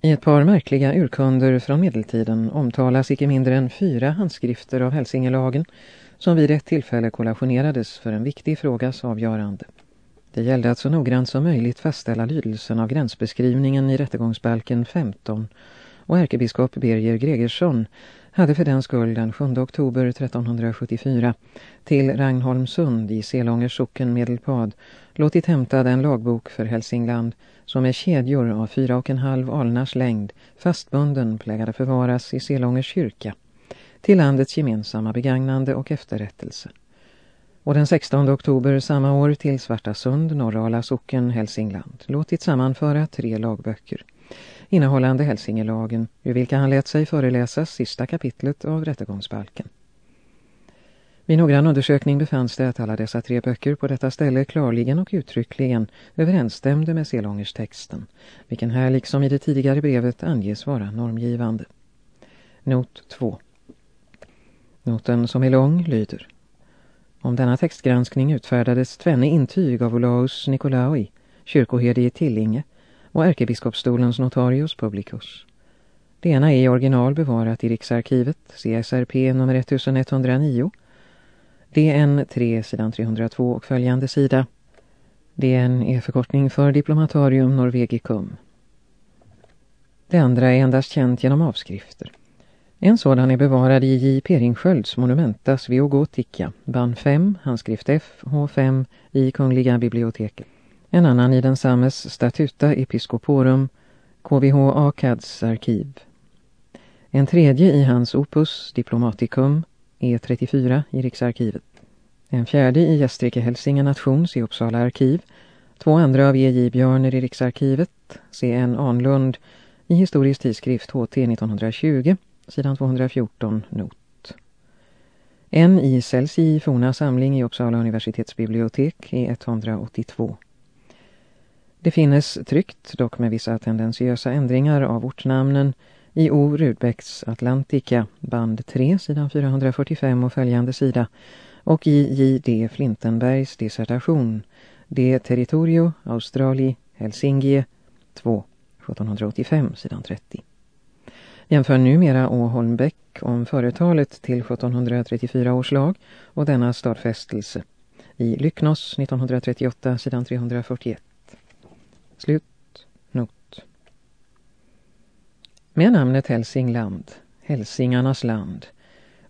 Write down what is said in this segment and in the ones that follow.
I ett par märkliga urkunder från medeltiden omtalas icke mindre än fyra handskrifter av Hälsingelagen som vid ett tillfälle kollationerades för en viktig frågas avgörande. Det gällde att så noggrant som möjligt fastställa lydelsen av gränsbeskrivningen i rättegångsbalken 15 och ärkebiskop Birger Gregersson hade för den skull den 7 oktober 1374 till Ragnholmsund i Selångers socken Medelpad låtit hämta den lagbok för Hälsingland som med kedjor av fyra och en halv alnars längd fastbunden plägade förvaras i Selångers kyrka till landets gemensamma begagnande och efterrättelse. Och den 16 oktober samma år till Svartasund, Norrala socken, Hälsingland låtit sammanföra tre lagböcker innehållande Hälsingelagen, ur vilka han lät sig föreläsas sista kapitlet av rättegångsbalken. Vid noggrann undersökning befanns det att alla dessa tre böcker på detta ställe klarligen och uttryckligen överensstämde med Selångers texten, vilken här liksom i det tidigare brevet anges vara normgivande. Not 2 Noten som är lång lyder Om denna textgranskning utfärdades tvenne intyg av Olaus Nikolaoi, kyrkoherde i Tillinge, och ärkebiskopstolens notarius publicus. Det ena är i original bevarat i Riksarkivet, CSRP nummer 1109, DN 3 sidan 302 och följande sida. DN är förkortning för Diplomatarium Norvegicum. Det andra är endast känt genom avskrifter. En sådan är bevarad i J. Peringskölds Monumentas Viogotica, band 5, handskrift F, H5 i Kungliga biblioteket. En annan i densammes Statuta Episcoporum, KVH Akads arkiv. En tredje i hans Opus Diplomaticum, E34 i Riksarkivet. En fjärde i Gästrike Hälsinge Nations i Uppsala arkiv. Två andra av E.J. Björner i Riksarkivet, C.N. Anlund i Historisk tidskrift HT 1920, sidan 214, not. En i Celsi Forna samling i Uppsala universitetsbibliotek E182. Det finnes tryckt, dock med vissa tendensiösa ändringar av ortnamnen, i O. Rudbecks Atlantica, band 3, sidan 445 och följande sida, och i J. D. Flintenbergs dissertation, De Territorio Australi Helsingie 2, 1785, sidan 30. Jämför numera Å. Holmbeck om företalet till 1734 års lag och denna stadfästelse i Lycknos 1938, sidan 341. Slut. Not. Med namnet Hälsingland, Hälsingarnas land,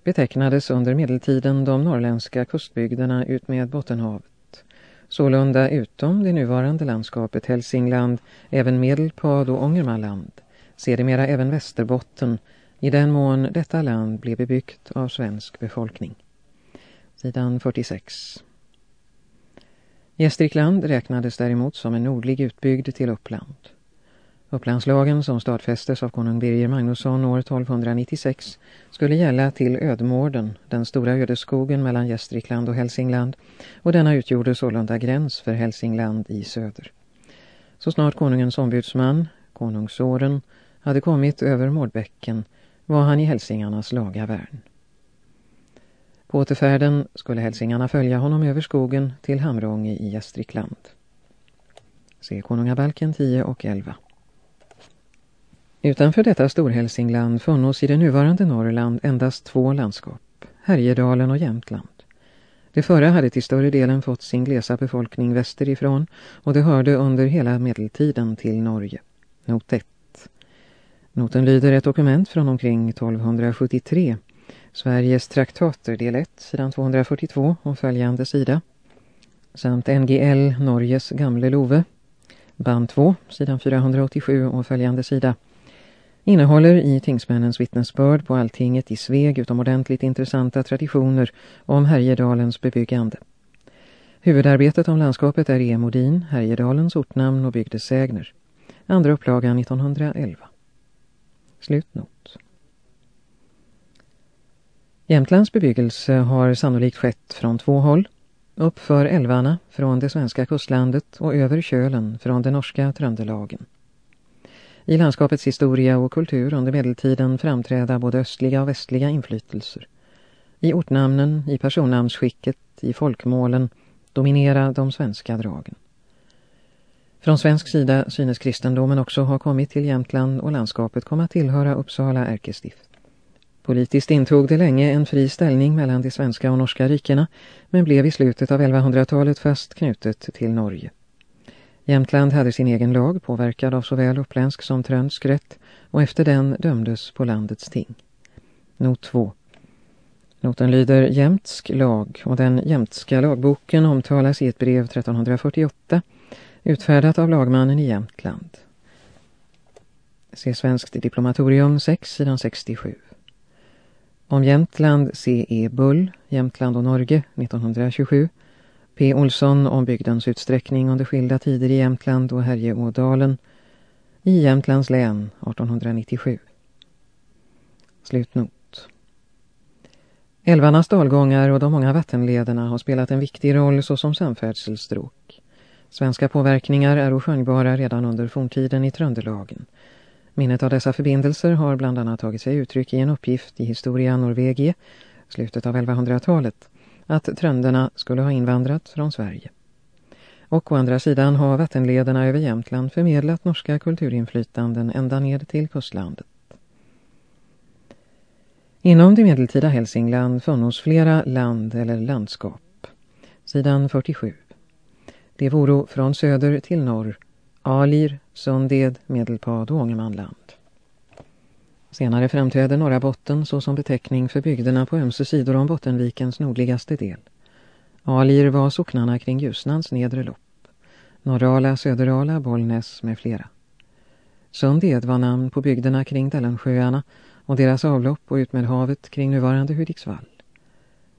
betecknades under medeltiden de norrländska kustbygderna ut med Bottenhavet. Sålunda utom det nuvarande landskapet Hälsingland, även Medelpad och Ångermanland, sedermera även Västerbotten, i den mån detta land blev bebyggt av svensk befolkning. Sidan 46. Gästrikland räknades däremot som en nordlig utbyggd till Uppland. Upplandslagen som stadfästes av konung Birger Magnusson år 1296 skulle gälla till Ödmården, den stora ödeskogen mellan Gästrikland och Hälsingland, och denna utgjorde sålunda gräns för Hälsingland i söder. Så snart konungens ombudsman, konungsåren, hade kommit över Mårdbäcken var han i hälsingarnas laga värn. På återfärden skulle hälsingarna följa honom över skogen till Hamrånge i Gästrikland. Se Konungabalken 10 och 11. Utanför detta Storhälsingland funnos i det nuvarande Norrland endast två landskap, Härjedalen och Jämtland. Det förra hade till större delen fått sin glesa befolkning västerifrån och det hörde under hela medeltiden till Norge. Not 1. Noten lyder ett dokument från omkring 1273 Sveriges traktater del 1, sidan 242 och följande sida. Samt NGL Norges gamle Love, band 2, sidan 487 och följande sida. Innehåller i tingsmännens vittnesbörd på alltinget i Sveg utomordentligt intressanta traditioner om Härjedalens bebyggande. Huvudarbetet om landskapet är E. Modin, Härjedalens ortnamn och bygdesägner. Andra upplagan 1911. Slutnot. Jämtlands bebyggelse har sannolikt skett från två håll. Uppför älvarna från det svenska kustlandet och över kölen från den norska Tröndelagen. I landskapets historia och kultur under medeltiden framträda både östliga och västliga inflytelser. I ortnamnen, i personnamnsskicket, i folkmålen dominera de svenska dragen. Från svensk sida synes kristendomen också ha kommit till Jämtland och landskapet kom att tillhöra Uppsala ärkestift. Politiskt intog det länge en fri ställning mellan de svenska och norska rikena men blev i slutet av 1100-talet fast knutet till Norge. Jämtland hade sin egen lag påverkad av såväl uppländsk som trönsk rätt och efter den dömdes på landets ting. Not 2. Noten lyder Jämtsk lag och den jämtska lagboken omtalas i ett brev 1348 utfärdat av lagmannen i Jämtland. Se Svenskt diplomatorium 6, sidan 67. Om Jämtland C.E. Bull, Jämtland och Norge 1927. P. Olsson om bygdens utsträckning under skilda tider i Jämtland och Härjeådalen i Jämtlands län 1897. Slutnot. Älvarnas dalgångar och de många vattenlederna har spelat en viktig roll såsom samfärdselstråk. Svenska påverkningar är skönjbara redan under forntiden i Tröndelagen. Minnet av dessa förbindelser har bland annat tagit sig uttryck i en uppgift i Historia Norvegie, slutet av 1100-talet, att trönderna skulle ha invandrat från Sverige. Och å andra sidan har vattenlederna över Jämtland förmedlat norska kulturinflytanden ända ned till kustlandet. Inom det medeltida Hälsingland funnos flera land eller landskap. Sidan 47. Det vore från söder till norr, Alir, Sunded, Medelpad och Ångermanland. Senare framträder norra botten såsom beteckning för bygderna på ömse sidor om Bottenvikens nordligaste del. Alir var socknarna kring Ljusnans nedre lopp. Norrala, Söderala, Bollnäs med flera. Sunded var namn på bygderna kring Dellensjöarna och deras avlopp och ut med havet kring nuvarande Hudiksvall.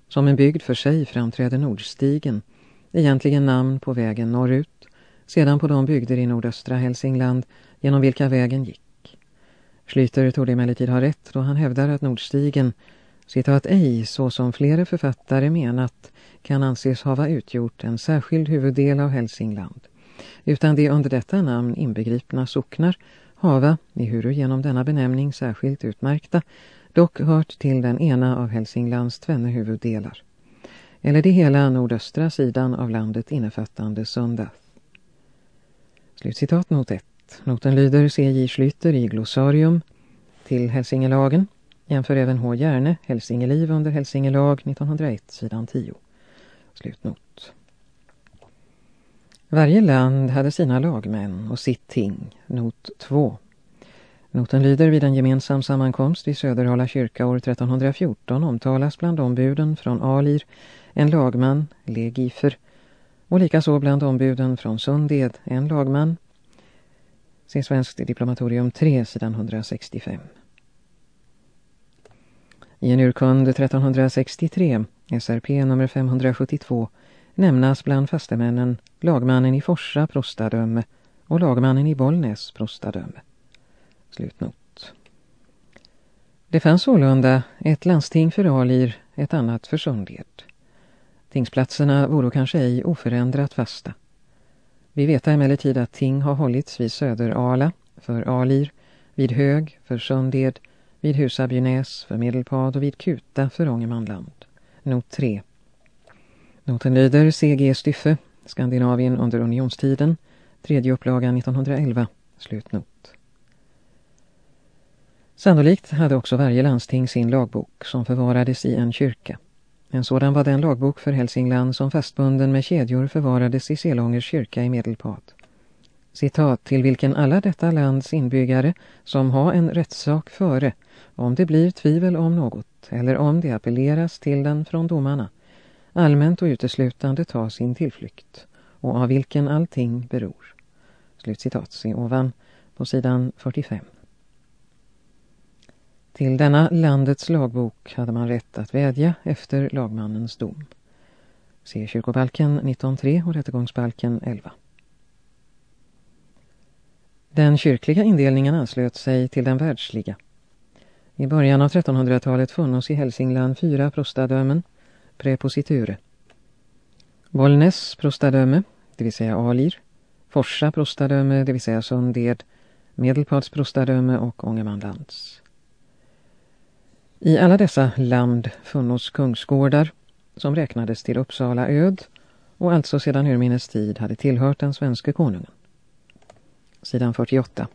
Som en bygd för sig framträder Nordstigen, egentligen namn på vägen norrut, sedan på de bygder i nordöstra Hälsingland genom vilka vägen gick. Schlyter tog emellertid ha rätt då han hävdar att Nordstigen, citat ej så som flera författare menat, kan anses hava utgjort en särskild huvuddel av Hälsingland, utan det under detta namn inbegripna socknar hava, ehuru genom denna benämning särskilt utmärkta, dock hört till den ena av Hälsinglands tvenne huvuddelar, eller det hela nordöstra sidan av landet innefattande Sundath. Slutcitat not 1. Noten lyder C.J. Schlyter i glossarium till Hälsingelagen. Jämför även H. Järne, Hälsingeliv under Hälsingelag 1901, sidan 10. Slutnot. Varje land hade sina lagmän och sitt ting, not 2. Noten lyder vid en gemensam sammankomst vid Söderhala kyrka år 1314 omtalas bland ombuden från Alir en lagman, legifer, och likaså bland ombuden från Sunded en lagman. Se Svenskt diplomatorium 3, sidan 165. I en urkund 1363, SRP nummer 572, nämnas bland fastemännen lagmannen i Forsa prostadöme och lagmannen i Bollnäs prostadöme. Slutnot. Det fanns sålunda ett landsting för Alir, ett annat för Sundhed. Tingsplatserna vore kanske ej oförändrat fasta. Vi vet emellertid att ting har hållits vid Söderala för Alir, vid Hög för Sunded, vid Husabynäs för Medelpad och vid Kuta för Ångermanland. Not 3. Noten lyder CG Styffe, Skandinavien under unionstiden, tredje upplagan 1911, slutnot. Sannolikt hade också varje landsting sin lagbok som förvarades i en kyrka. En sådan var den lagbok för Hälsingland som fastbunden med kedjor förvarades i Selångers kyrka i Medelpad. Citat till vilken alla detta lands inbyggare som har en rättssak före, om det blir tvivel om något eller om det appelleras till den från domarna, allmänt och uteslutande ta sin tillflykt och av vilken allting beror. Slutcitat, se ovan på sidan 45. Till denna landets lagbok hade man rätt att vädja efter lagmannens dom. Se kyrkobalken 19.3 och rättegångsbalken 11. Den kyrkliga indelningen anslöt sig till den världsliga. I början av 1300-talet funnits i Hälsingland fyra prostadömen, prepositure. Bollnäs prostadöme, det vill säga Alir, Forsa prostadöme, det vill säga Sunded, Medelpads prostadöme och Ångermanlands. I alla dessa land funnos kungsgårdar som räknades till Uppsala öd och alltså sedan urminnes tid hade tillhört den svenska konungen. sidan 48.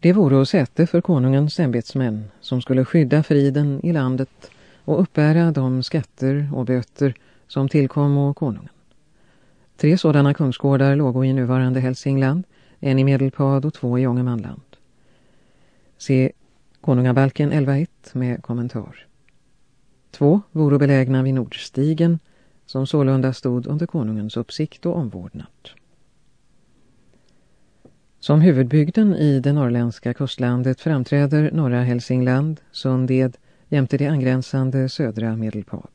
Det vore säte för konungens ämbetsmän som skulle skydda friden i landet och uppbära de skatter och böter som tillkom och konungen. Tre sådana kungsgårdar låg i nuvarande Hälsingland, en i Medelpad och två i Ångermanland. Se Konungabalken 11.1 med kommentar. Två vore belägna vid Nordstigen som sålunda stod under konungens uppsikt och omvårdnad. Som huvudbygden i det norrländska kustlandet framträder norra Hälsingland, Sunded jämte det angränsande södra Medelpad.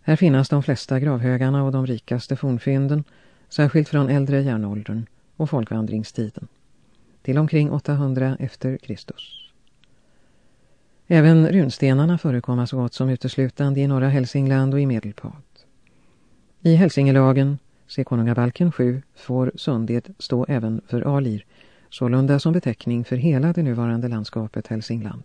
Här finnas de flesta gravhögarna och de rikaste fornfynden, särskilt från äldre järnåldern och folkvandringstiden, till omkring 800 efter Kristus. Även runstenarna förekommer så gott som uteslutande i norra Hälsingland och i Medelpad. I Hälsingelagen, se Konungabalken 7, får Sunded stå även för Alir, sålunda som beteckning för hela det nuvarande landskapet Hälsingland.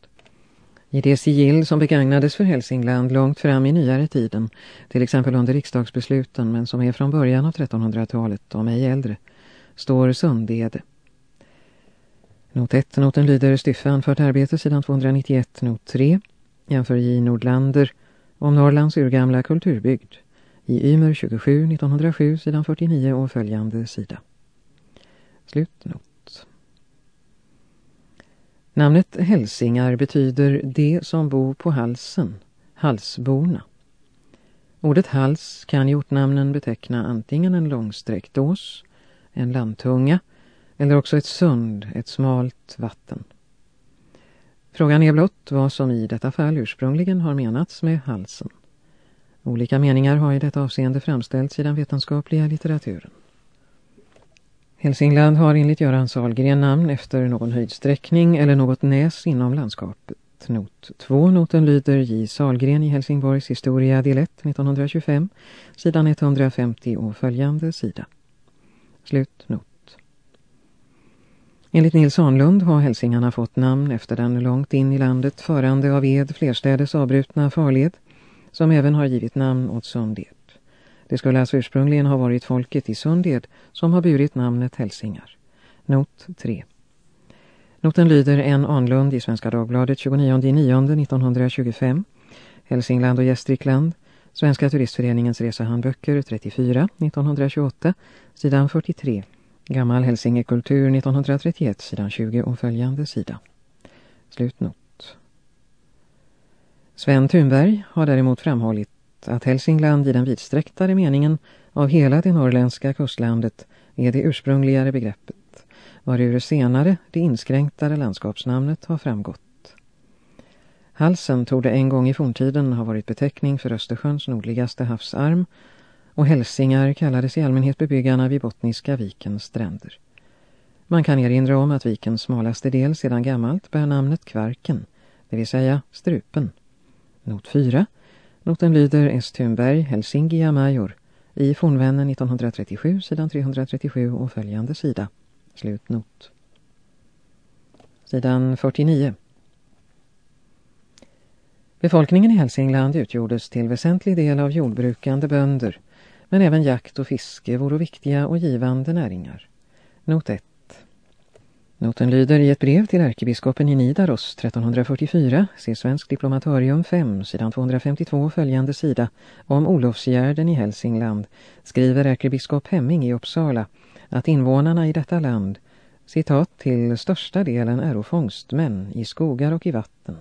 I det sigill som begagnades för Hälsingland långt fram i nyare tiden, till exempel under riksdagsbesluten men som är från början av 1300-talet, om ej äldre, står Sundede. Not 1, noten lyder Styffe anfört arbete sidan 291, not 3, jämför J. Nordlander om Norrlands urgamla kulturbygd i Ymer 27 1907 sidan 49 och följande sida. Slutnot. Namnet hälsingar betyder det som bor på halsen, halsborna. Ordet hals kan i ortnamnen beteckna antingen en långsträckt ås, en landtunga eller också ett sund, ett smalt vatten. Frågan är blott vad som i detta fall ursprungligen har menats med halsen. Olika meningar har i detta avseende framställts i den vetenskapliga litteraturen. Hälsingland har enligt Göran Salgren namn efter någon höjdsträckning eller något näs inom landskapet. Not 2. Noten lyder J. Salgren i Helsingborgs historia del 1 1925, sidan 150 och följande sida. Slutnot. Enligt Nils Hanlund har hälsingarna fått namn efter den långt in i landet förande av ed flerstädes avbrutna farled som även har givit namn åt Sunded. Det skulle alltså ursprungligen ha varit folket i Sunded som har burit namnet Hälsingar. Not 3. Noten lyder en Anlund i Svenska Dagbladet 29.9.1925. Hälsingland och Gästrikland. Svenska turistföreningens resehandböcker 34 1928 sidan 43. Gammal Hälsingekultur 1931 sidan 20 och följande sida. Slutnot. Sven Thunberg har däremot framhållit att Hälsingland i den vidsträcktare meningen av hela det norrländska kustlandet är det ursprungligare begreppet, varur senare det inskränktare landskapsnamnet har framgått. Halsen torde en gång i forntiden ha varit beteckning för Östersjöns nordligaste havsarm och hälsingar kallades i allmänhet bebyggarna vid Bottniska vikens stränder. Man kan erinra om att vikens smalaste del sedan gammalt bär namnet Kvarken, det vill säga strupen. Not 4. Noten lyder S. Thunberg, Helsingia Major, i Fornvännen 1937, sidan 337 och följande sida. Slutnot. Sidan 49. Befolkningen i Hälsingland utgjordes till väsentlig del av jordbrukande bönder, men även jakt och fiske vore viktiga och givande näringar. Not 1. Noten lyder i ett brev till ärkebiskopen i Nidaros 1344, se Svensk diplomatorium 5, sidan 252 följande sida, om Olofsgärden i Hälsingland, skriver ärkebiskop Hemming i Uppsala att invånarna i detta land, citat, till största delen är fångstmän i skogar och i vatten.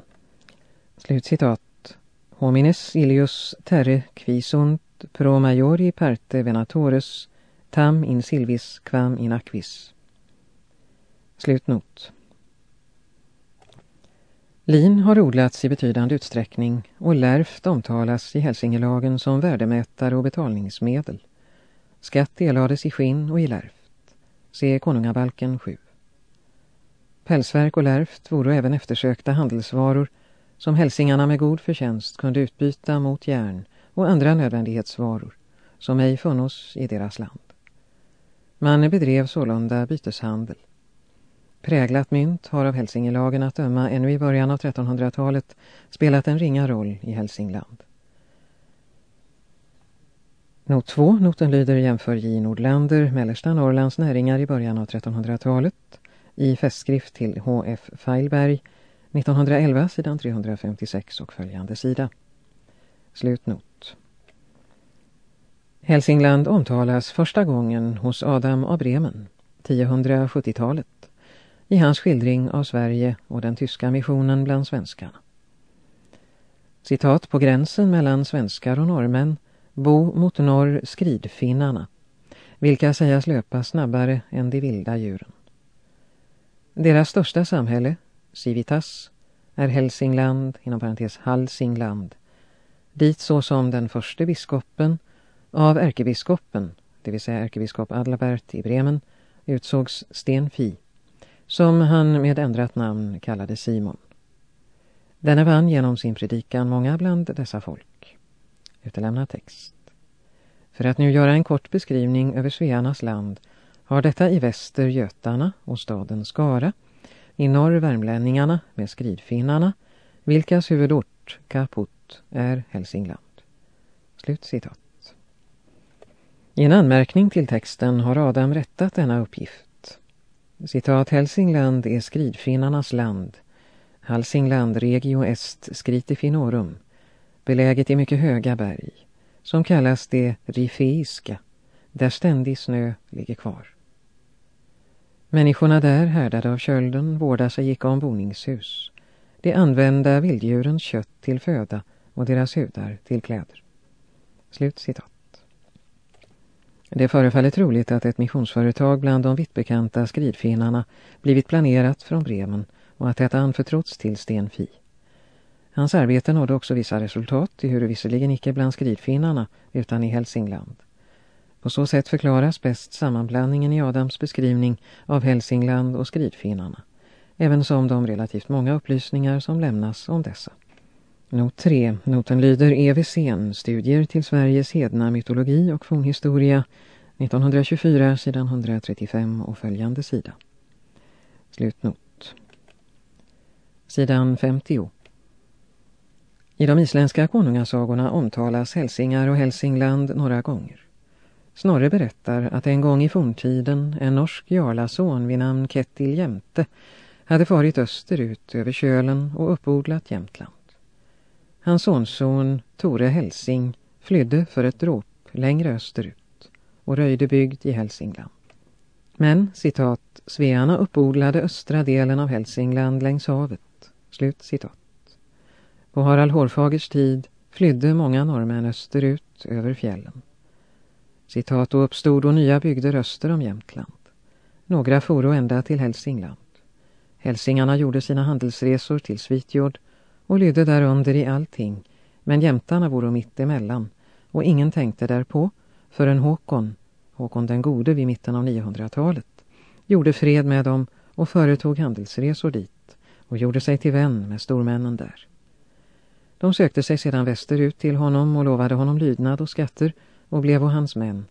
Slutcitat. Homines ilius terre quisunt pro majori parte venatores tam in silvis quam in aquis. Slutnot. Lin har odlats i betydande utsträckning och lärft omtalas i Hälsingelagen som värdemätare och betalningsmedel. Skatt delades i skinn och i lärft. Se Konungabalken 7. Pälsverk och lärft vore även eftersökta handelsvaror som hälsingarna med god förtjänst kunde utbyta mot järn och andra nödvändighetsvaror som ej funnos i deras land. Man bedrev sålunda byteshandel. Präglat mynt har av Hälsingelagen att döma ännu i början av 1300-talet spelat en ringa roll i Hälsingland. Not 2, noten lyder jämför J. Nordlander, mellersta Norrlands näringar i början av 1300-talet i festskrift till H.F. Feilberg 1911 sidan 356 och följande sida. Slutnot. Hälsingland omtalas första gången hos Adam av Bremen, 1070-talet, i hans skildring av Sverige och den tyska missionen bland svenskarna. Citat på gränsen mellan svenskar och norrmän bo mot norr skridfinnarna, vilka sägas löpa snabbare än de vilda djuren. Deras största samhälle, Civitas, är Hälsingland, inom parentes Halsingland, dit såsom den första biskopen av ärkebiskopen, det vill säga ärkebiskop Adalbert i Bremen, utsågs Sten Fi, som han med ändrat namn kallade Simon. Denne vann genom sin predikan många bland dessa folk. Utelämna text. För att nu göra en kort beskrivning över Svearnas land har detta i väster Götarna och staden Skara, i norr värmlänningarna med skridfinnarna, vilkas huvudort, Kaput, är Hälsingland. Slut citat. I en anmärkning till texten har Adam rättat denna uppgift. Citat Hälsingland är skridfinnarnas land. Halsingland regio est skritifinorum, beläget i mycket höga berg, som kallas det rifeiska, där ständig snö ligger kvar. Människorna där, härdade av kölden, vårdar sig icke om boningshus. De använda vilddjurens kött till föda och deras hudar till kläder. Slut citat. Det förefaller troligt att ett missionsföretag bland de vittbekanta skridfinnarna blivit planerat från Bremen och att detta anförtrotts till Sten Fi. Hans arbete nådde också vissa resultat, i hur visserligen icke bland skridfinnarna utan i Hälsingland. På så sätt förklaras bäst sammanblandningen i Adams beskrivning av Hälsingland och skridfinnarna, även som de relativt många upplysningar som lämnas om dessa. Not 3. Noten lyder EVC'n, Studier till Sveriges hedna mytologi och fornhistoria, 1924, sidan 135 och följande sida. Slutnot. Sidan 50. I de isländska konungasagorna omtalas Hälsingar och Hälsingland några gånger. Snorre berättar att en gång i forntiden en norsk jarlason vid namn Kettil Jämte hade farit österut över kölen och uppodlat Jämtland. Hans sonson Tore Hälsing flydde för ett dråp längre österut och röjde bygd i Hälsingland. Men, citat, Svearna uppodlade östra delen av Hälsingland längs havet. Slut citat. På Harald Hårfagers tid flydde många norrmän österut över fjällen. Citat, och uppstod då nya bygder öster om Jämtland. Några foro ända till Hälsingland. Hälsingarna gjorde sina handelsresor till Svitjord och lydde därunder i allting, men jämtarna vore mitt emellan, och ingen tänkte därpå förrän Håkon, Håkon den gode vid mitten av 900-talet, gjorde fred med dem och företog handelsresor dit och gjorde sig till vän med stormännen där. De sökte sig sedan västerut till honom och lovade honom lydnad och skatter och blev hans män,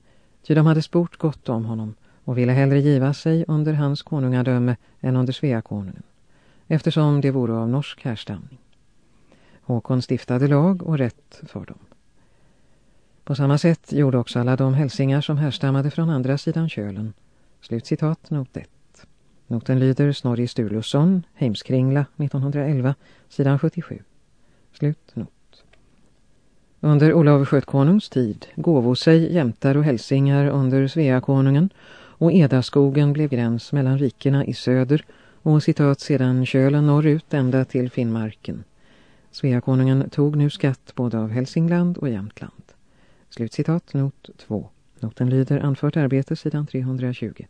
ty de hade sport gott om honom och ville hellre giva sig under hans konungadöme än under Sveakonungen, eftersom det vore av norsk härstamning. Håkon stiftade lag och rätt för dem. På samma sätt gjorde också alla de hälsingar som härstammade från andra sidan kölen. Slutcitat not 1. Noten lyder Snorri Sturluson, Heimskringla 1911, sidan 77. Slutnot. Under Olav Skötkonungs tid gåvo sig jämtar och hälsingar under Sveakonungen och Edaskogen blev gräns mellan rikena i söder och citat sedan kölen norrut ända till Finnmarken. Sveakonungen tog nu skatt både av Hälsingland och Jämtland. Slutcitat not 2. Noten lyder anfört arbete sidan 320.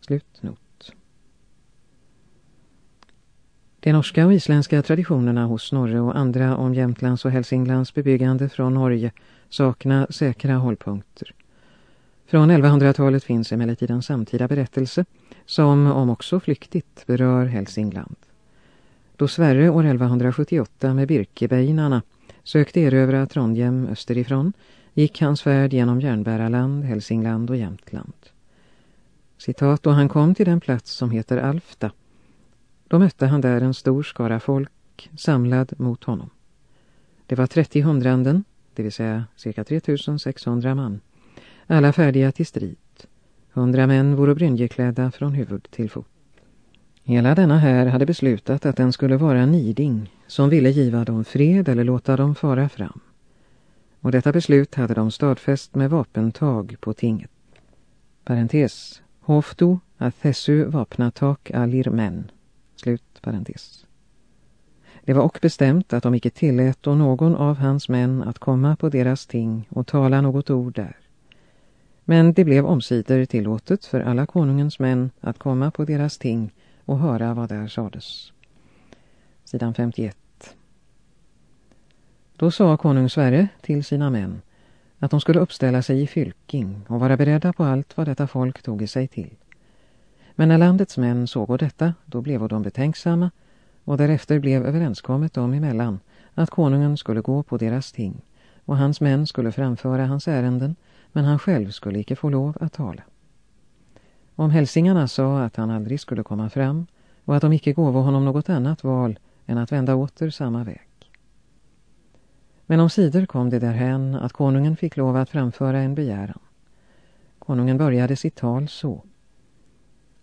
Slutnot. De norska och isländska traditionerna hos Snorre och andra om Jämtlands och Hälsinglands bebyggande från Norge saknar säkra hållpunkter. Från 1100-talet finns emellertid en samtida berättelse som, om också flyktigt, berör Hälsingland. Då Sverre år 1178 med Birkebeinarna sökte erövra Trondheim österifrån gick hans färd genom Järnbäraland, Hälsingland och Jämtland. Citat, då han kom till den plats som heter Alfta då mötte han där en stor skara folk samlad mot honom. Det var 30 hundranden, det vill säga cirka 3600 man, alla färdiga till strid. Hundra män vore brynjeklädda från huvud till fot. Hela denna här hade beslutat att den skulle vara niding som ville giva dem fred eller låta dem fara fram. Och detta beslut hade de stadfäst med vapentag på tinget. Parentes. Hofto athessu vapnatak alir men. Slut parentes. Det var också bestämt att de icke tillät och någon av hans män att komma på deras ting och tala något ord där. Men det blev omsider tillåtet för alla konungens män att komma på deras ting och höra vad där sades. Sidan 51. Då sa konung Sverre till sina män att de skulle uppställa sig i fylking och vara beredda på allt vad detta folk tog sig till. Men när landets män såg detta, då blev de betänksamma och därefter blev överenskommet dem emellan att konungen skulle gå på deras ting och hans män skulle framföra hans ärenden men han själv skulle icke få lov att tala. Om hälsingarna sa att han aldrig skulle komma fram och att de icke gåvo honom något annat val än att vända åter samma väg. Men om sidor kom det därhän att konungen fick lov att framföra en begäran. Konungen började sitt tal så.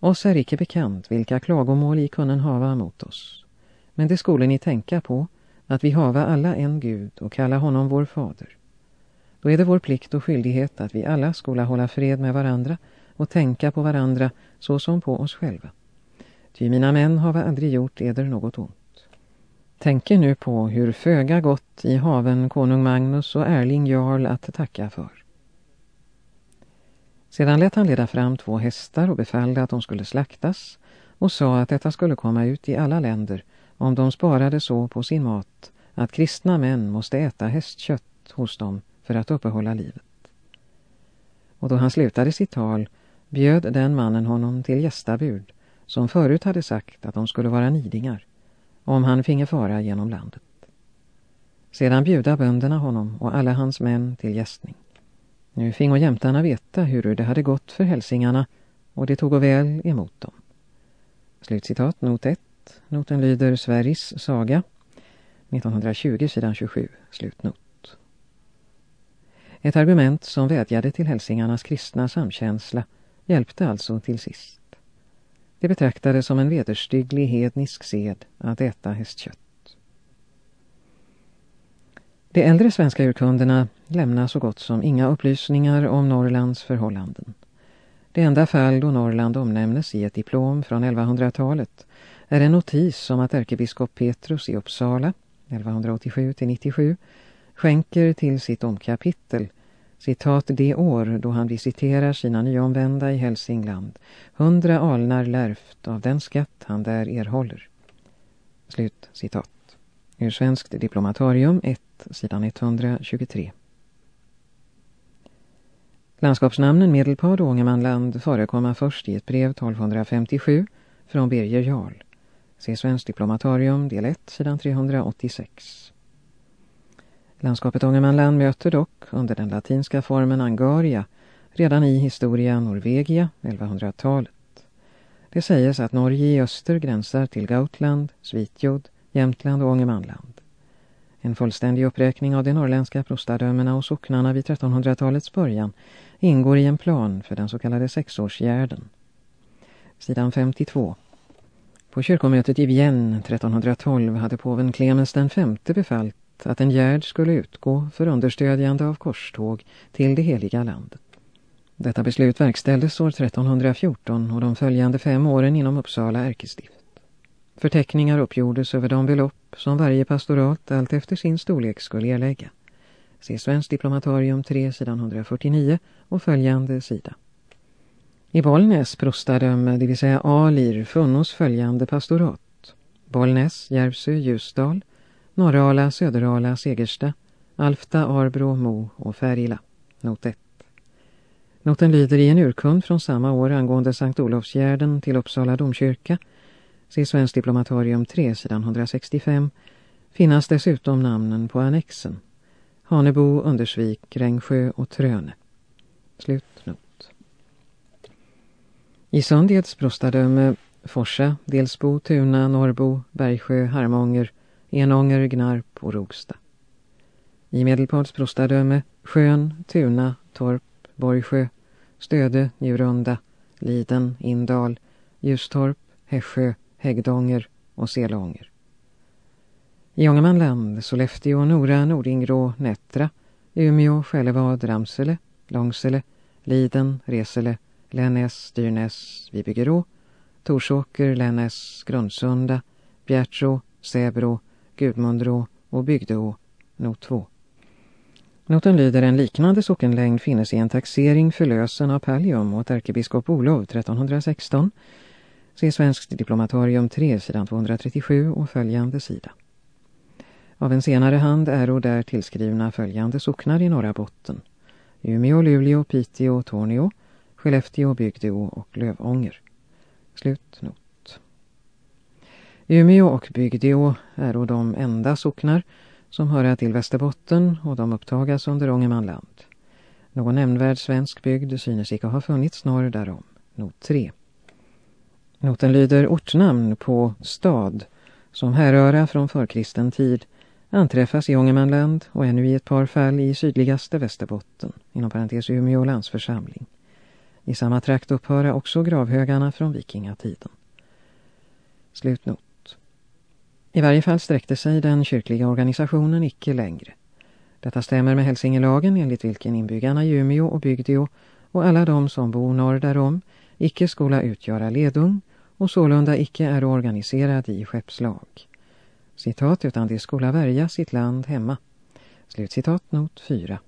Oss är icke bekant vilka klagomål I kunnen hava mot oss. Men det skulle ni tänka på att vi hava alla en Gud och kalla honom vår fader. Då är det vår plikt och skyldighet att vi alla skola hålla fred med varandra och tänka på varandra så som på oss själva. Ty mina män hava aldrig gjort eder något ont. Tänker nu på hur föga gott i haven konung Magnus och Erling Jarl att tacka för. Sedan lät han leda fram två hästar och befallde att de skulle slaktas och sa att detta skulle komma ut i alla länder om de sparade så på sin mat att kristna män måste äta hästkött hos dem för att uppehålla livet. Och då han slutade sitt tal bjöd den mannen honom till gästabud som förut hade sagt att de skulle vara nidingar om han finge fara genom landet. Sedan bjuda bönderna honom och alla hans män till gästning. Nu fingo jämtarna veta hur det hade gått för hälsingarna och det tog väl emot dem. Slutcitat, not 1. Noten lyder Sveriges saga, 1920 sidan 27, slutnot. Ett argument som vädjade till hälsingarnas kristna samkänsla hjälpte alltså till sist. Det betraktades som en vederstygglig hednisk sed att äta hästkött. De äldre svenska urkunderna lämnar så gott som inga upplysningar om Norrlands förhållanden. Det enda fall då Norrland omnämnes i ett diplom från 1100-talet är en notis om att ärkebiskop Petrus i Uppsala, 1187-97, skänker till sitt omkapitel citat det år då han visiterar sina nyomvända i Hälsingland, hundra alnar lärft av den skatt han där erhåller. Slut citat. Ur Svenskt diplomatorium 1, sidan 123. Landskapsnamnen Medelpad och Ångermanland förekommer först i ett brev 1257 från Birger Jarl. Se Svenskt diplomatorium del 1, sidan 386. Landskapet Ångermanland möter dock under den latinska formen Angaria redan i Historia Norvegia 1100-talet. Det sägs att Norge i öster gränsar till Gautland, Svitjod, Jämtland och Ångermanland. En fullständig uppräkning av de norrländska prostadömena och socknarna vid 1300-talets början ingår i en plan för den så kallade sexårsgärden. Sidan 52. På kyrkomötet i Vienne 1312 hade påven Clemens den femte befallt att en gärd skulle utgå för understödjande av korståg till det heliga landet. Detta beslut verkställdes år 1314 och de följande fem åren inom Uppsala ärkestift. Förteckningar uppgjordes över de belopp som varje pastorat allt efter sin storlek skulle erlägga. Se Svensk diplomatorium 3 sidan 149 och följande sida. I Bollnäs prostadöme, det vill säga Alir, funnos följande pastorat. Bollnäs, Järvsö, Ljusdal, Norrala, Söderala, Segersta, Alfta, Arbro, Mo och Färila. Not 1. Noten lyder i en urkund från samma år angående Sankt Olofsgärden till Uppsala domkyrka. Se Svensk diplomatorium 3, sidan 165. Finnas dessutom namnen på annexen. Hanebo, Undersvik, Rengsjö och Tröne. Slutnot. I Sundheds prostadöme Forsa, Delsbo, Tuna, Norrbo, Bergsjö, Harmånger, Enånger, Gnarp och Rogsta. I Medelpads prostadöme Sjön, Tuna, Torp, Borgsjö, Stöde, Njurunda, Liden, Indal, Ljustorp, Hässjö, Häggdånger och Selånger. I Ångermanland, Sollefteå, Nora, Nordingrå, Nättra, Umeå, Skällevad, Ramsele, Långsele, Liden, Resele, Lännäs, Dyrnäs, Vibygerå, Torsåker, Lännäs, Grundsunda, Bjärtrå, Säbro, Gudmundrå och Bygdeå, not 2. Noten lyder en liknande sockenlängd finnes i en taxering för lösen av Pallium åt ärkebiskop Olof 1316. Se Svenskt diplomatorium 3, sidan 237 och följande sida. Av en senare hand är och där tillskrivna följande socknar i norra botten. Umeå, Luleå, Piteå, Tornio, Skellefteå, Bygdeå och Lövånger. Slutnot. Umeå och Bygdeå är de enda socknar som hör till Västerbotten och de upptagas under Ångermanland. Någon nämnvärd svensk bygd synes icke ha funnits norr därom. Not 3. Noten lyder ortnamn på stad som härröra från förkristen tid anträffas i Ångermanland och ännu i ett par fall i sydligaste Västerbotten, inom parentes Umeå landsförsamling. I samma trakt upphöra också gravhögarna från vikingatiden. Slutnot. I varje fall sträckte sig den kyrkliga organisationen icke längre. Detta stämmer med Hälsingelagen enligt vilken inbyggarna i Umeå och Bygdeå och alla de som bor norr därom icke skola utgöra ledung och sålunda icke är organiserad i skeppslag. Citat utan de skola värja sitt land hemma. Slutcitat not 4.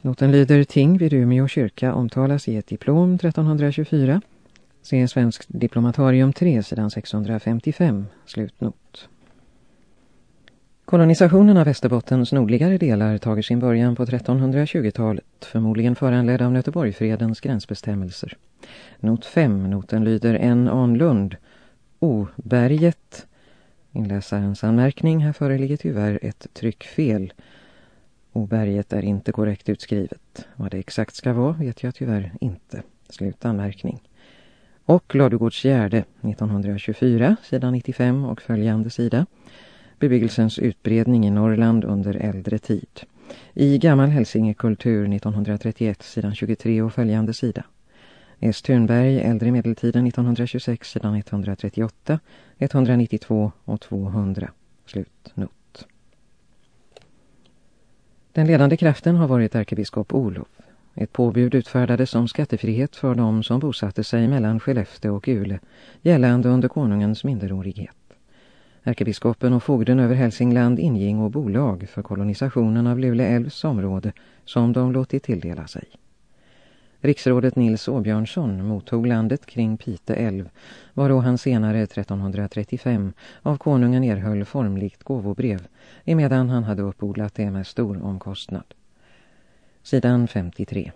Noten lyder ting vid Umeå kyrka omtalas i ett diplom 1324 Se Svensk Diplomatarium 3, sidan 655, slutnot. Kolonisationen av Västerbottens nordligare delar tager sin början på 1320-talet, förmodligen föranledd av Göteborgfredens gränsbestämmelser. Not 5, noten lyder N. Anlund. O-berget. Inläsarens anmärkning, här föreligger tyvärr ett tryckfel. O-berget är inte korrekt utskrivet. Vad det exakt ska vara vet jag tyvärr inte. Slutanmärkning och Ladugårdsgärde 1924, sidan 95 och följande sida. Bebyggelsens utbredning i Norrland under äldre tid. I gammal hälsingekultur 1931, sidan 23 och följande sida. S. Thunberg, äldre medeltiden 1926, sidan 138, 192 och 200. Slutnot. Den ledande kraften har varit ärkebiskop Olof. Ett påbud utfärdades om skattefrihet för dem som bosatte sig mellan Skellefteå och Ule, gällande under konungens minderårighet. Ärkebiskopen och fogden över Hälsingland inging och bolag för kolonisationen av Luleå älvs område som de låtit tilldela sig. Riksrådet Nils Åbjörnsson mottog landet kring Pite älv, varå han senare 1335 av konungen erhöll formligt gåvobrev, emedan han hade uppodlat det med stor omkostnad. Sidan 53.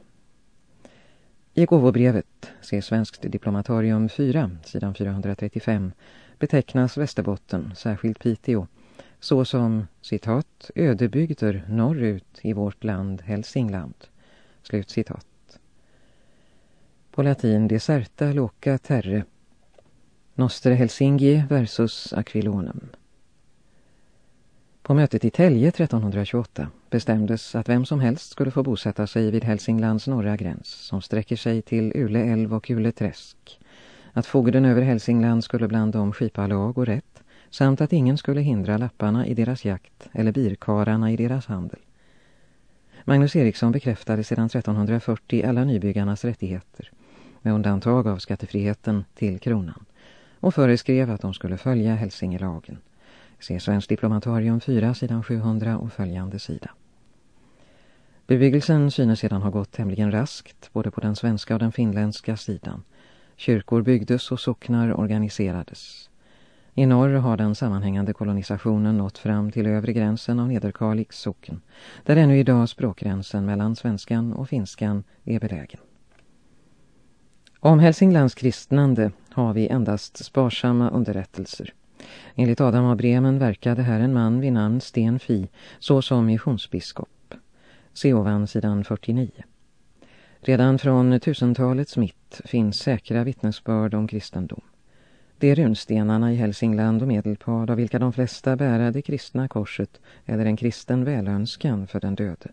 I gåvobrevet, se Svenskt diplomatorium 4, sidan 435, betecknas Västerbotten, särskilt Piteå, så som, citat, ödebygder norrut i vårt land Hälsingland. Slut citat. På latin deserta loca terre. Nostre Helsingi versus Aquilonum. På mötet i Tälje 1328 bestämdes att vem som helst skulle få bosätta sig vid Hälsinglands norra gräns som sträcker sig till Ule älv och Ule träsk. Att fogden över Hälsingland skulle bland dem skipa lag och rätt samt att ingen skulle hindra lapparna i deras jakt eller birkararna i deras handel. Magnus Eriksson bekräftade sedan 1340 alla nybyggarnas rättigheter med undantag av skattefriheten till kronan och föreskrev att de skulle följa Hälsingelagen. Se Svensk diplomatorium 4, sidan 700 och följande sida. Bebyggelsen synes sedan ha gått tämligen raskt, både på den svenska och den finländska sidan. Kyrkor byggdes och socknar organiserades. I norr har den sammanhängande kolonisationen nått fram till övre gränsen av Nederkalix socken, där ännu idag språkgränsen mellan svenskan och finskan är belägen. Om Hälsinglands kristnande har vi endast sparsamma underrättelser. Enligt Adam av Bremen verkade här en man vid namn Sten Fi såsom missionsbiskop. Se ovan sidan 49. Redan från tusentalets mitt finns säkra vittnesbörd om kristendom. Det är runstenarna i Hälsingland och Medelpad av vilka de flesta bära det kristna korset eller en kristen välönskan för den döde.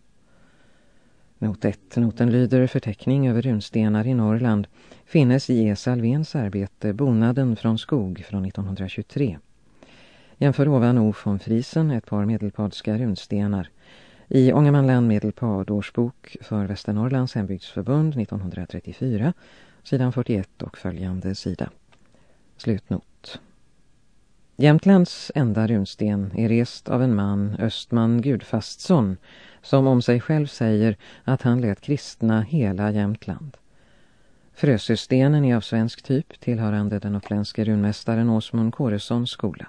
Not 1. Noten lyder förteckning över runstenar i Norrland finnes i E. Salvens arbete Bonaden från skog från 1923. Jämför ovan O von Friesen ett par medelpadska runstenar. I Ångermanland Medelpad årsbok för Västernorrlands hembygdsförbund 1934, sidan 41 och följande sida. Slutnot. Jämtlands enda runsten är rest av en man, Östman Gudfastsson, som om sig själv säger att han lät kristna hela Jämtland. Frösystenen är av svensk typ, tillhörande den uppländske runmästaren Åsmund Kåressons skola.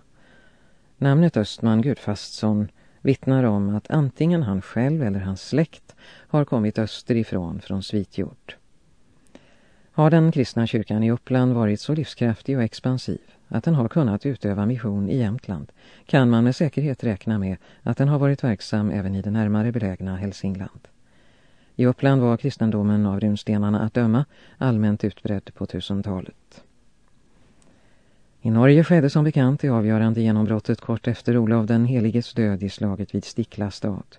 Namnet Östman Gudfastsson vittnar om att antingen han själv eller hans släkt har kommit österifrån från Svitjord. Har den kristna kyrkan i Uppland varit så livskraftig och expansiv att den har kunnat utöva mission i Jämtland kan man med säkerhet räkna med att den har varit verksam även i det närmare belägna Hälsingland. I Uppland var kristendomen av runstenarna att döma allmänt utbredd på 1000-talet. I Norge skedde som bekant det avgörande genombrottet kort efter Olof den heliges död i slaget vid Stikla stad.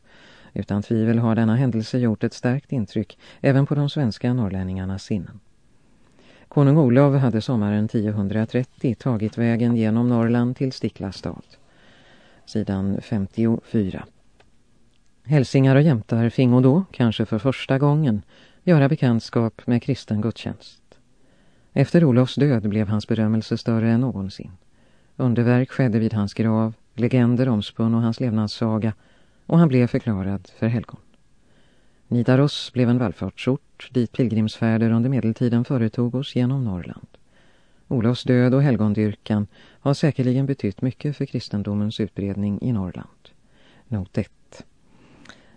Utan tvivel har denna händelse gjort ett starkt intryck även på de svenska norrlänningarnas sinnen. Konung Olof hade sommaren 1030 tagit vägen genom Norrland till Stikla stad. Sidan 54. Hälsingar och jämtar fingo då, kanske för första gången, göra bekantskap med kristen gudstjänst. Efter Olofs död blev hans berömmelse större än någonsin. Underverk skedde vid hans grav, legender omspunn och hans levnadssaga och han blev förklarad för helgon. Nidaros blev en vallfartsort dit pilgrimsfärder under medeltiden företog oss genom Norrland. Olofs död och helgondyrkan har säkerligen betytt mycket för kristendomens utbredning i Norrland. Not 1.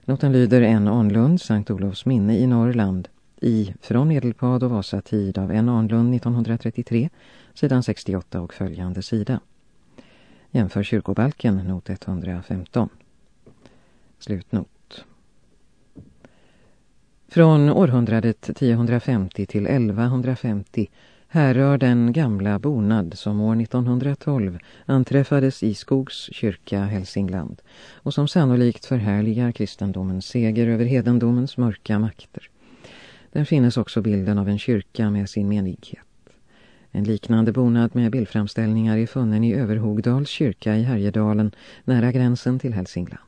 Noten lyder en Onlund, Sankt Olofs minne i Norrland, i Från Medelpad och Vasatid av en Arnlund 1933, sidan 68 och följande sida. Jämför kyrkobalken, not 115. Slutnot. Från århundradet 1050 till 1150 härrör den gamla bonad som år 1912 anträffades i Skogs kyrka Hälsingland och som sannolikt förhärligar kristendomens seger över hedendomens mörka makter. Där finnes också bilden av en kyrka med sin menighet. En liknande bonad med bildframställningar är funnen i Överhogdals kyrka i Härjedalen nära gränsen till Hälsingland.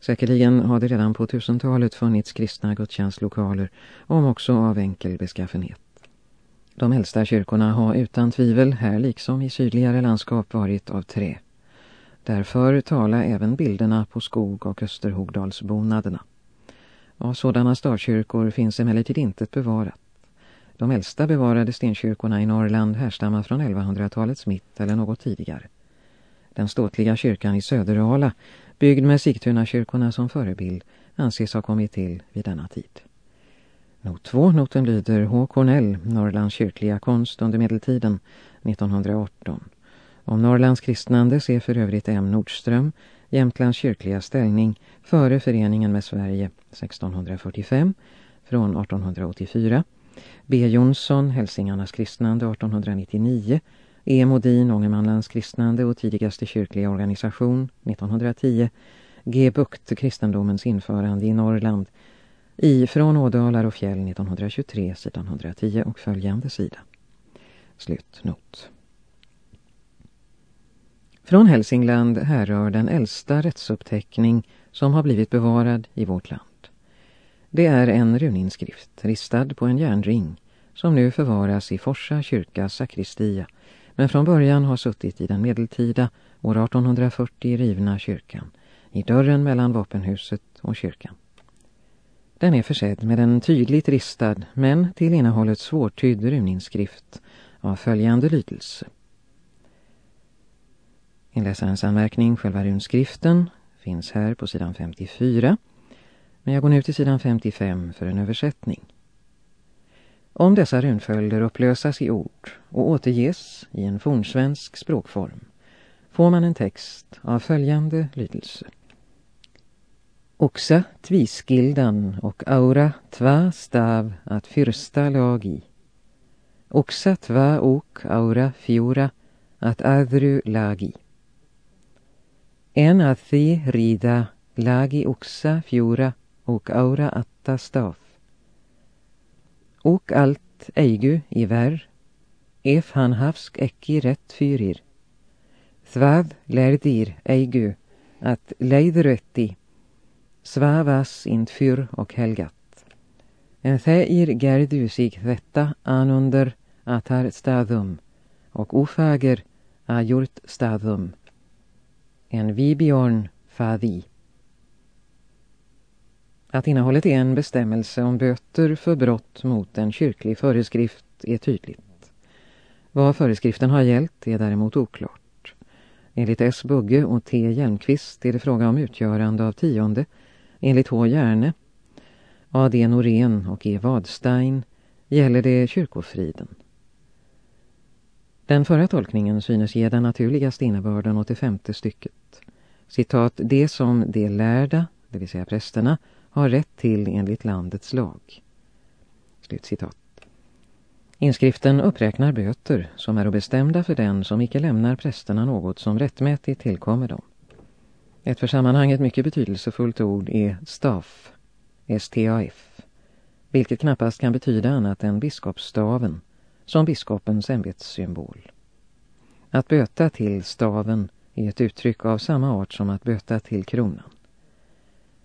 Säkerligen har det redan på tusentalet funnits kristna gudstjänstlokaler, om också av enkel beskaffenhet. De äldsta kyrkorna har utan tvivel här liksom i sydligare landskap varit av trä. Därför talar även bilderna på skog- och österhogdalsbonaderna. Av sådana stavkyrkor finns emellertid inte bevarat. De äldsta bevarade stenkyrkorna i Norrland härstammar från 1100-talets mitt eller något tidigare. Den ståtliga kyrkan i Söderala, byggd med Sigtuna-kyrkorna som förebild, anses ha kommit till vid denna tid. Not 2, noten lyder H. Cornell, Norrlands kyrkliga konst under medeltiden, 1918. Om Norrlands kristnande ser för övrigt M. Nordström, Jämtlands kyrkliga ställning före föreningen med Sverige 1645 från 1884. B. Jonsson, Hälsingarnas kristnande 1899. E. Modin, Ångermanlands kristnande och tidigaste kyrkliga organisation 1910. G. Bukt, kristendomens införande i Norrland i Från Ådalar och fjäll 1923, sidan 110 och följande sida. Slutnot. Från Hälsingland härrör den äldsta rättsuppteckning som har blivit bevarad i vårt land. Det är en runinskrift ristad på en järnring som nu förvaras i Forsa kyrka sakristia men från början har suttit i den medeltida år 1840 rivna kyrkan i dörren mellan vapenhuset och kyrkan. Den är försedd med en tydligt ristad men till innehållet svårtydd runinskrift av följande lydelse. Inläsarens anmärkning, själva runskriften, finns här på sidan 54. Men jag går nu till sidan 55 för en översättning. Om dessa runföljder upplösas i ord och återges i en fornsvensk språkform får man en text av följande lydelse. Oxa tviskildan och aura tva stav att fyrsta lag i. Oxa tva ok aura fjora att adru lag i. En athi rida lagi oxa fjora och aura atta staf. Och allt eigu i vär, ef han havsk ekki rätt fyrir. Thvad lärdir eigu att leidrötti, svavas int fyr och helgat. En Their gerdu sig detta anunder atar stadum och ofager a gjort stadum. En vibjorn fadi. Att innehållet är en bestämmelse om böter för brott mot en kyrklig föreskrift är tydligt. Vad föreskriften har gällt är däremot oklart. Enligt S. Bugge och T. Hjelmqvist är det fråga om utgörande av tionde. Enligt H. Järne, A. D. Norén och E. Wadstein gäller det kyrkofriden. Den förra tolkningen synes ge den naturligaste innebörden åt det femte stycket. Citat, det som de lärda, det vill säga prästerna, har rätt till enligt landets lag. Slutcitat. Inskriften uppräknar böter som är bestämda för den som icke lämnar prästerna något som rättmätigt tillkommer dem. Ett för sammanhanget mycket betydelsefullt ord är staff, STAF, vilket knappast kan betyda annat än biskopsstaven som biskopens ämbetssymbol. Att böta till staven är ett uttryck av samma art som att böta till kronan.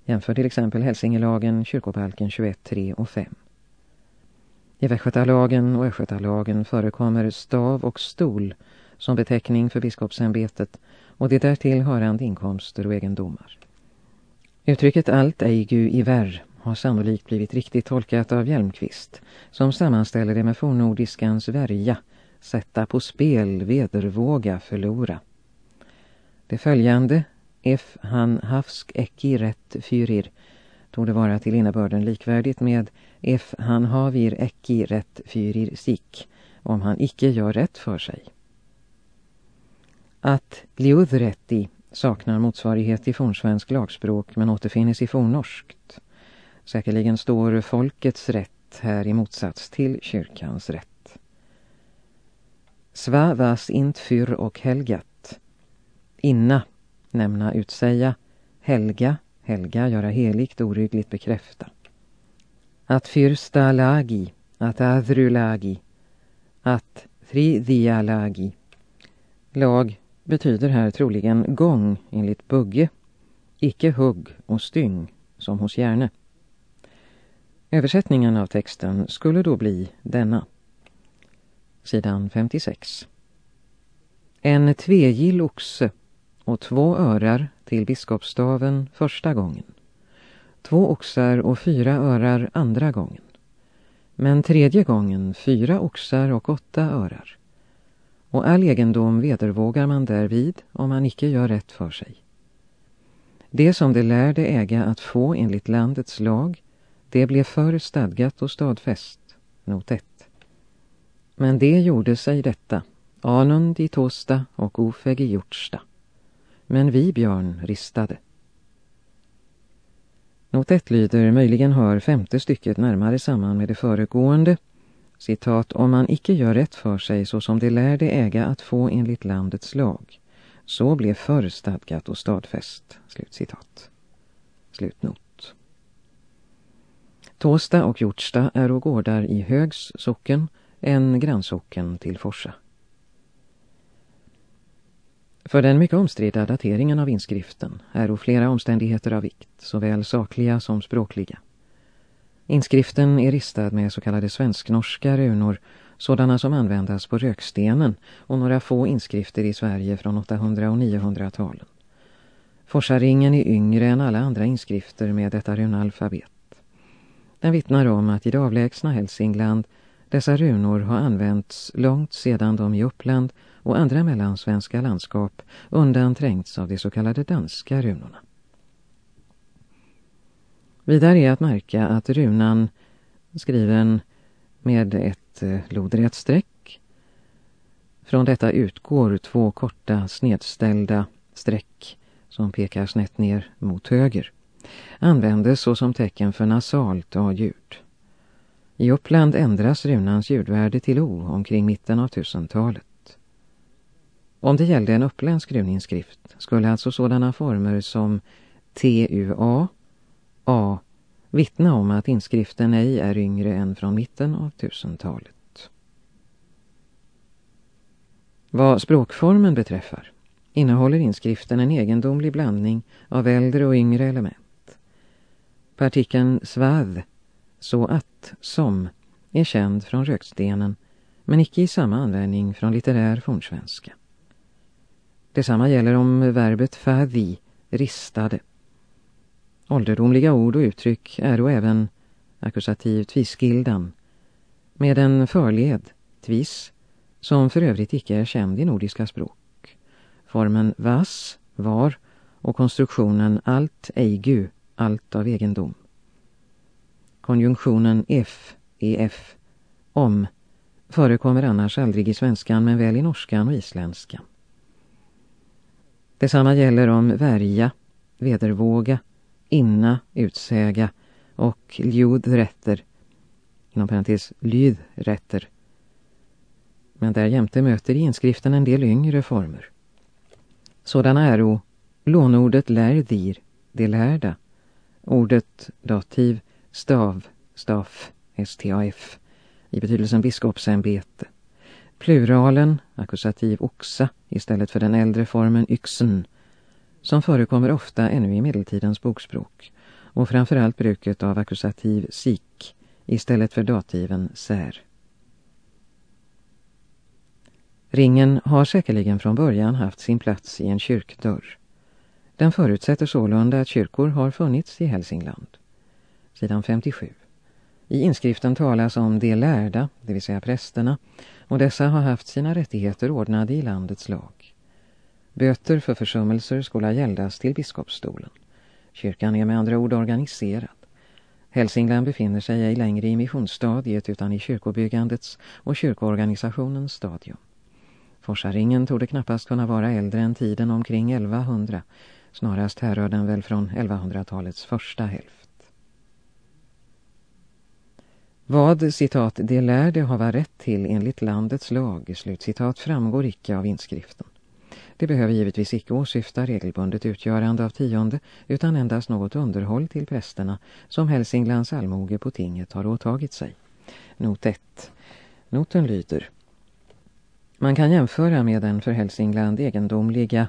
Jämför till exempel Hälsingelagen, kyrkobalken 21, 3 och 5. I Västgötalagen och Östgötalagen förekommer stav och stol som beteckning för biskopsämbetet och det därtill hörande inkomster och egendomar. Uttrycket allt eigu i värr har sannolikt blivit riktigt tolkat av Hjelmqvist som sammanställer det med fornnordiskans värja, sätta på spel, vedervåga, förlora. Det följande, F han havsk eki rätt fyrir, torde vara till innebörden likvärdigt med F han havir eki rätt fyrir sik, om han icke gör rätt för sig. Att liudrätti saknar motsvarighet i fornsvensk lagspråk men återfinnes i fornnorskt. Säkerligen står folkets rätt här i motsats till kyrkans rätt. Svavas int fyr och helgat. Inna, nämna utsäga. Helga, helga, göra heligt, oryggligt bekräfta. Att fyrsta lagi, att adrulagi. Att thridialagi. Lag betyder här troligen gång enligt Bugge. Icke hugg och styng som hos Järne. Översättningen av texten skulle då bli denna. Sidan 56. En tvegill oxe och två örar till biskopsstaven första gången. Två oxar och fyra örar andra gången. Men tredje gången fyra oxar och åtta örar. Och all egendom vedervågar man därvid om man icke gör rätt för sig. Det som det lärde äga att få enligt landets lag det blev för stadgat och stadfäst, not 1. Men det gjorde sig detta, Anund i Tåsta och Ofeg i Hjortsta. Men vi björn ristade. Not 1 lyder, möjligen hör femte stycket närmare samman med det föregående. Citat, om man icke gör rätt för sig så som det lärde äga att få enligt landets lag. Så blev förr stadgat och stadfäst. Slutcitat. Slutnot. Tåsta och Hjortsta är och gårdar i Högs socken, en grannsocken till Forsa. För den mycket omstridda dateringen av inskriften är flera omständigheter av vikt, såväl sakliga som språkliga. Inskriften är ristad med så kallade svensk-norska runor, sådana som användas på rökstenen och några få inskrifter i Sverige från 800- och 900-talen. Forsaringen är yngre än alla andra inskrifter med detta runalfabet. Den vittnar om att i det avlägsna Hälsingland dessa runor har använts långt sedan de i Uppland och andra mellansvenska landskap undanträngts av de så kallade danska runorna. Vidare är att märka att runan skriven med ett eh, lodrätt streck. Från detta utgår två korta snedställda streck som pekar snett ner mot höger användes såsom tecken för nasalt A-ljud. I Uppland ändras runans ljudvärde till O omkring mitten av tusentalet. Om det gällde en uppländsk runinskrift skulle alltså sådana former som TUA, A vittna om att inskriften ej är yngre än från mitten av tusentalet. Vad språkformen beträffar innehåller inskriften en egendomlig blandning av äldre och yngre element. Partikeln svav, så att, som, är känd från rökstenen men icke i samma användning från litterär fornsvenska. Detsamma gäller om verbet fadi, ristade. Ålderdomliga ord och uttryck är då även akkusativ tvisgildan med en förled, tvis, som för övrigt icke är känd i nordiska språk. Formen vas, var och konstruktionen allt eigu, allt av egendom. Konjunktionen f, ef, om, förekommer annars aldrig i svenskan men väl i norskan och isländskan. Detsamma gäller om värja, vedervåga, inna, utsäga och ljudrätter, inom parentes lydrätter. Men där jämte möter i inskriften en del yngre former. Sådana är lånordet lärdir, det lärda, ordet dativ, stav, staf, staf, i betydelsen biskopsämbete. Pluralen, akkusativ oxa, istället för den äldre formen yxen, som förekommer ofta ännu i medeltidens bokspråk, och framförallt bruket av akkusativ sik istället för dativen sär. Ringen har säkerligen från början haft sin plats i en kyrkdörr. Den förutsätter sålunda att kyrkor har funnits i Hälsingland. Sidan 57. I inskriften talas om de lärda, det vill säga prästerna, och dessa har haft sina rättigheter ordnade i landets lag. Böter för försummelser skulle gäldas till biskopsstolen. Kyrkan är med andra ord organiserad. Hälsingland befinner sig ej längre i missionsstadiet utan i kyrkobyggandets och kyrkoorganisationens stadium. Forsaringen torde knappast kunna vara äldre än tiden omkring 1100. Snarast härrör den väl från 1100-talets första hälft. Vad, citat, det lärde hava rätt till enligt landets lag, slutcitat, framgår icke av inskriften. Det behöver givetvis icke åsyfta regelbundet utgörande av tionde utan endast något underhåll till prästerna som Hälsinglands allmoge på tinget har åtagit sig. Not 1. Noten lyder Man kan jämföra med den för Hälsingland egendomliga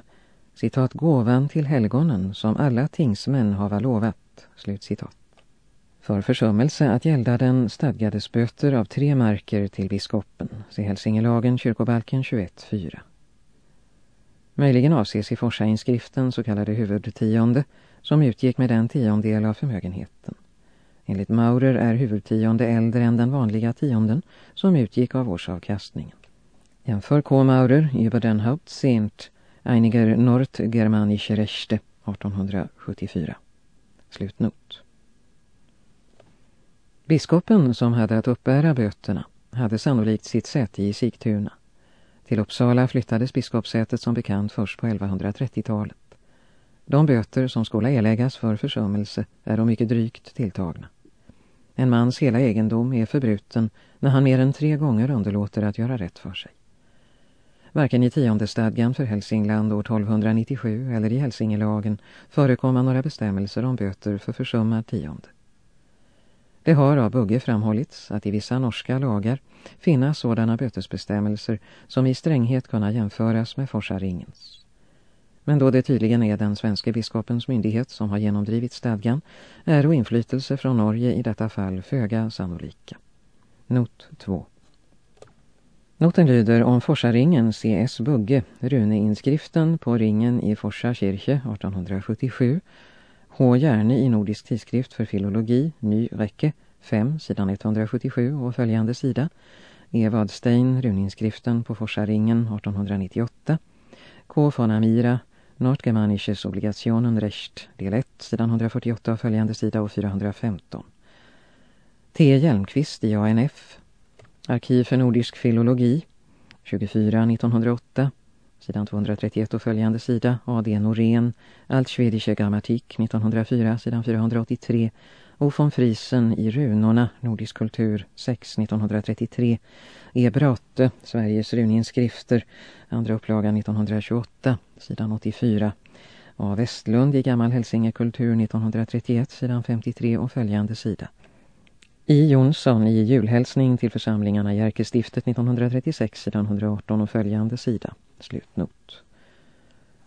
citat gåvan till helgonen som alla tingsmän hava lovat, slutcitat. För försummelse att gälda den stadgades böter av tre marker till biskopen, se Hälsingelagen kyrkobalken 21.4. Möjligen avses i Forsa-inskriften så kallade huvudtionde som utgick med den tiondel av förmögenheten. Enligt Maurer är huvudtionde äldre än den vanliga tionden som utgick av årsavkastningen. Jämför K. Maurer über den Hauptsent einiger Nordgermanische Rechte 1874. Slutnot. Biskopen som hade att uppbära böterna hade sannolikt sitt säte i Sigtuna. Till Uppsala flyttades biskopssätet som bekant först på 1130-talet. De böter som skulle erläggas för försummelse är då mycket drygt tilltagna. En mans hela egendom är förbruten när han mer än tre gånger underlåter att göra rätt för sig. Varken i tiondestadgan för Hälsingland år 1297 eller i Hälsingelagen förekommer några bestämmelser om böter för försummad tionde. Det har av Bugge framhållits att i vissa norska lagar finnas sådana bötesbestämmelser som i stränghet kunna jämföras med Forsaringens. Men då det tydligen är den svenska biskopens myndighet som har genomdrivit stadgan är och inflytelse från Norge i detta fall föga sannolika. Not 2 Noten lyder om Forsaringen C.S. Bugge, runeinskriften på ringen i Forsa kyrke 1877 H. Järne i Nordisk tidskrift för filologi, ny räcke, 5, sidan 177 och följande sida. E. Wadstein, runinskriften på Forsaringen 1898. K. von Amira, Nordgermanisches Obligationen Recht, del 1, sidan 148 och följande sida och 415. T. Hjelmqvist i ANF, Arkiv för nordisk filologi, 24 1908 sidan 231 och följande sida, A.D. Norén, Altschwedische Grammatik 1904, sidan 483 och von Friesen i Runorna, Nordisk kultur 6, 1933, E. Brate, Sveriges runinskrifter, andra upplagan 1928, sidan 84, A. Westlund i Gammal Hälsingekultur 1931 sidan 53 och följande sida. I Jonsson i julhälsning till församlingarna i Ärkestiftet 1936 sidan 118 och följande sida. Slutnot.